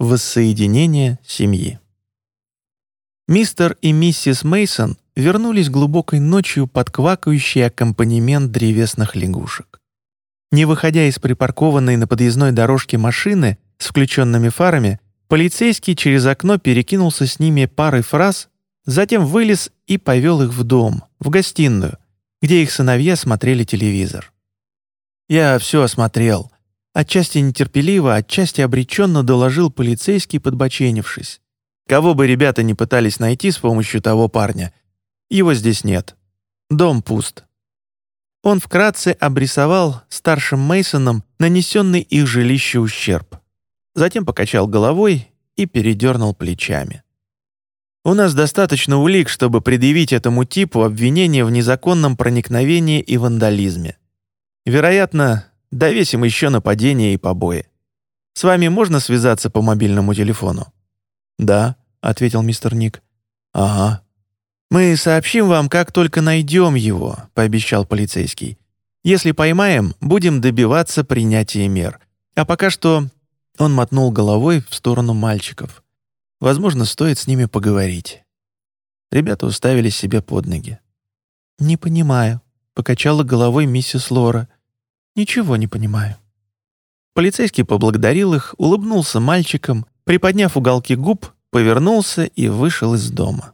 Воссоединение семьи. Мистер и миссис Мейсон вернулись глубокой ночью под квакающий аккомпанемент древесных лягушек. Не выходя из припаркованной на подъездной дорожке машины с включенными фарами, полицейский через окно перекинулся с ними парой фраз, затем вылез и повел их в дом, в гостиную, где их сыновья смотрели телевизор. «Я все осмотрел», Отчасти нетерпеливо, отчасти обреченно доложил полицейский, подбоченившись. Кого бы ребята не пытались найти с помощью того парня, его здесь нет. Дом пуст. Он вкратце обрисовал старшим Мейсоном нанесенный их жилище ущерб. Затем покачал головой и передернул плечами. «У нас достаточно улик, чтобы предъявить этому типу обвинение в незаконном проникновении и вандализме. Вероятно, Довесим еще нападение и побои. С вами можно связаться по мобильному телефону?» «Да», — ответил мистер Ник. «Ага». «Мы сообщим вам, как только найдем его», — пообещал полицейский. «Если поймаем, будем добиваться принятия мер. А пока что...» Он мотнул головой в сторону мальчиков. «Возможно, стоит с ними поговорить». Ребята уставились себе под ноги. «Не понимаю», — покачала головой миссис Лора. Ничего не понимаю». Полицейский поблагодарил их, улыбнулся мальчикам, приподняв уголки губ, повернулся и вышел из дома.